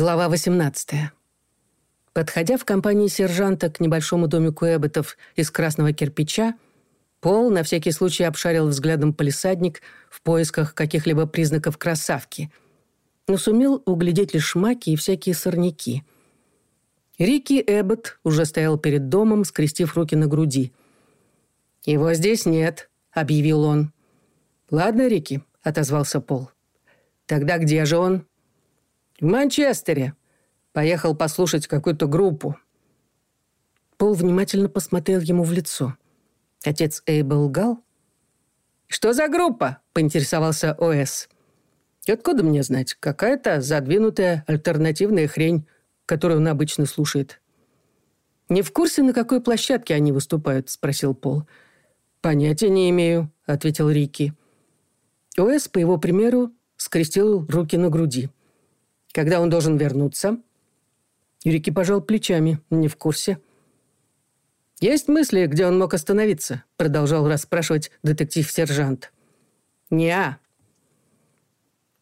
Глава 18. Подходя в компании сержанта к небольшому домику Эбботов из красного кирпича, Пол на всякий случай обшарил взглядом полисадник в поисках каких-либо признаков красавки, но сумел углядеть лишь маки и всякие сорняки. Рики Эббот уже стоял перед домом, скрестив руки на груди. «Его здесь нет», — объявил он. «Ладно, Рики», — отозвался Пол. «Тогда где же он?» В Манчестере. Поехал послушать какую-то группу. Пол внимательно посмотрел ему в лицо. Отец Эйбл лгал. «Что за группа?» — поинтересовался ОС. «И откуда мне знать? Какая-то задвинутая альтернативная хрень, которую он обычно слушает». «Не в курсе, на какой площадке они выступают?» — спросил Пол. «Понятия не имею», — ответил Рики. О.С. по его примеру, скрестил руки на груди когда он должен вернуться?» Юрики пожал плечами, не в курсе. «Есть мысли, где он мог остановиться?» – продолжал расспрашивать детектив-сержант. Неа.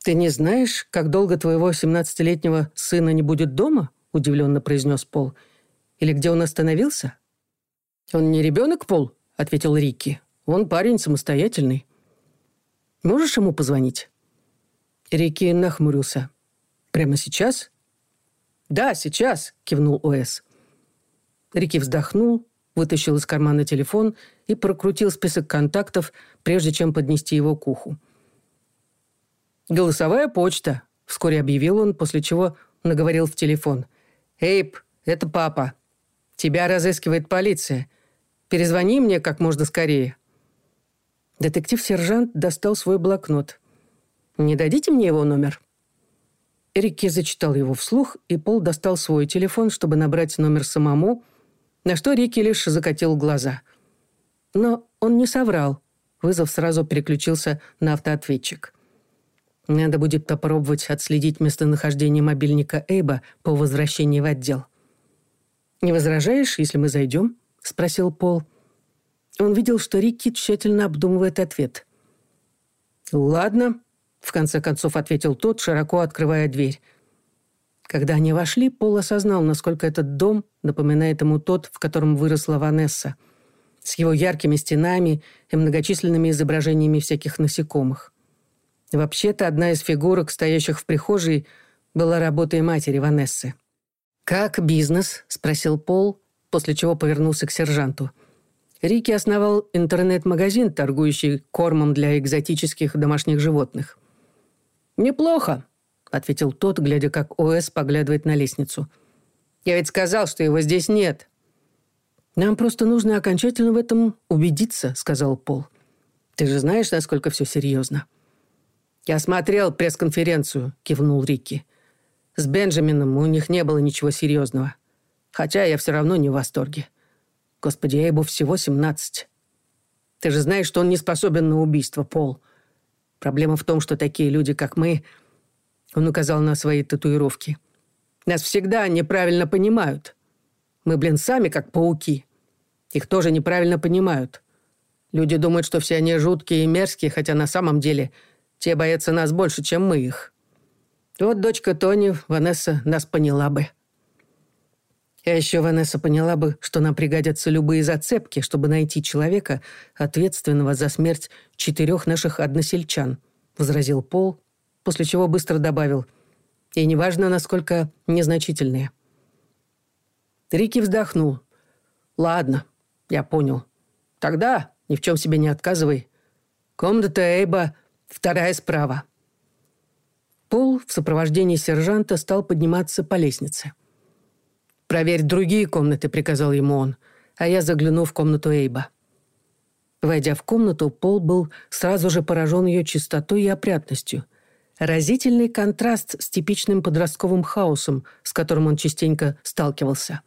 «Ты не знаешь, как долго твоего 17-летнего сына не будет дома?» – удивленно произнес Пол. «Или где он остановился?» «Он не ребенок, Пол?» – ответил Рикки. «Он парень самостоятельный. Можешь ему позвонить?» Рикки нахмурился. «Прямо сейчас?» «Да, сейчас», — кивнул О.С. Рики вздохнул, вытащил из кармана телефон и прокрутил список контактов, прежде чем поднести его к уху. «Голосовая почта», — вскоре объявил он, после чего наговорил в телефон. «Эйп, это папа. Тебя разыскивает полиция. Перезвони мне как можно скорее». Детектив-сержант достал свой блокнот. «Не дадите мне его номер?» Эрик зачитал его вслух и Пол достал свой телефон, чтобы набрать номер самому, на что Рики лишь закатил глаза. Но он не соврал. Вызов сразу переключился на автоответчик. Надо будет попробовать отследить местонахождение мобильника Эйба по возвращении в отдел. «Не возражаешь, если мы зайдем?» — спросил Пол. Он видел, что Рики тщательно обдумывает ответ. «Ладно», в конце концов ответил тот, широко открывая дверь. Когда они вошли, Пол осознал, насколько этот дом напоминает ему тот, в котором выросла Ванесса, с его яркими стенами и многочисленными изображениями всяких насекомых. Вообще-то одна из фигурок, стоящих в прихожей, была работой матери Ванессы. «Как бизнес?» — спросил Пол, после чего повернулся к сержанту. Рики основал интернет-магазин, торгующий кормом для экзотических домашних животных. «Неплохо», — ответил тот, глядя, как ОС поглядывает на лестницу. «Я ведь сказал, что его здесь нет». «Нам просто нужно окончательно в этом убедиться», — сказал Пол. «Ты же знаешь, насколько все серьезно». «Я смотрел пресс-конференцию», — кивнул Рикки. «С Бенджамином у них не было ничего серьезного. Хотя я все равно не в восторге. Господи, я ему всего семнадцать. Ты же знаешь, что он не способен на убийство, Пол». Проблема в том, что такие люди, как мы, он указал на свои татуировки, нас всегда неправильно понимают. Мы, блин, сами как пауки. Их тоже неправильно понимают. Люди думают, что все они жуткие и мерзкие, хотя на самом деле те боятся нас больше, чем мы их. Вот дочка Тони, Ванесса, нас поняла бы. А еще Ванесса поняла бы, что нам пригодятся любые зацепки, чтобы найти человека, ответственного за смерть четырех наших односельчан», — возразил Пол, после чего быстро добавил. «И неважно, насколько незначительные». Рики вздохнул. «Ладно, я понял. Тогда ни в чем себе не отказывай. Комната Эйба, вторая справа». Пол в сопровождении сержанта стал подниматься по лестнице. «Проверь другие комнаты», — приказал ему он, а я загляну в комнату Эйба. Войдя в комнату, Пол был сразу же поражен ее чистотой и опрятностью. Разительный контраст с типичным подростковым хаосом, с которым он частенько сталкивался.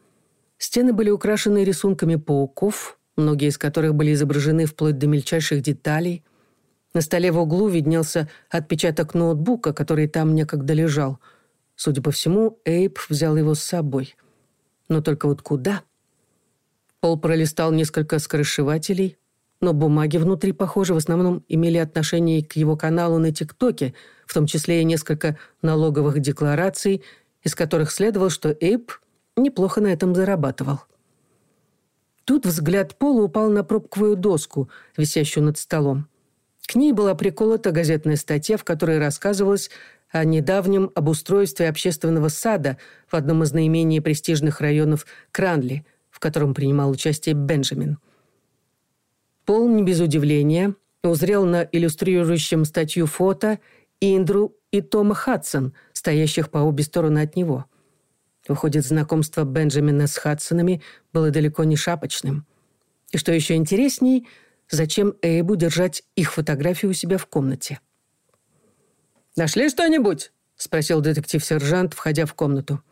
Стены были украшены рисунками пауков, многие из которых были изображены вплоть до мельчайших деталей. На столе в углу виднелся отпечаток ноутбука, который там некогда лежал. Судя по всему, Эйб взял его с собой — но только вот куда? Пол пролистал несколько скорышевателей, но бумаги внутри, похоже, в основном имели отношение к его каналу на ТикТоке, в том числе и несколько налоговых деклараций из которых следовало, что Эйб неплохо на этом зарабатывал. Тут взгляд Пола упал на пробковую доску, висящую о недавнем обустройстве общественного сада в одном из наименее престижных районов Кранли, в котором принимал участие Бенджамин. Пол не без удивления узрел на иллюстрирующем статью фото Индру и Тома Хадсон, стоящих по обе стороны от него. Выходит, знакомство Бенджамина с Хадсонами было далеко не шапочным. И что еще интересней, зачем Эйбу держать их фотографию у себя в комнате – «Нашли что-нибудь?» – спросил детектив-сержант, входя в комнату.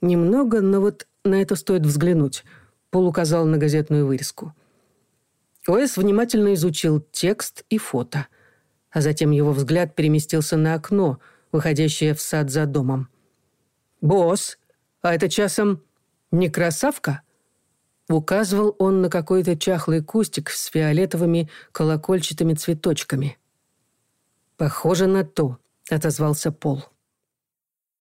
«Немного, но вот на это стоит взглянуть», – Пол указал на газетную вырезку. Уэс внимательно изучил текст и фото, а затем его взгляд переместился на окно, выходящее в сад за домом. «Босс, а это часом не красавка?» Указывал он на какой-то чахлый кустик с фиолетовыми колокольчатыми цветочками –«Похоже на то», — отозвался Пол.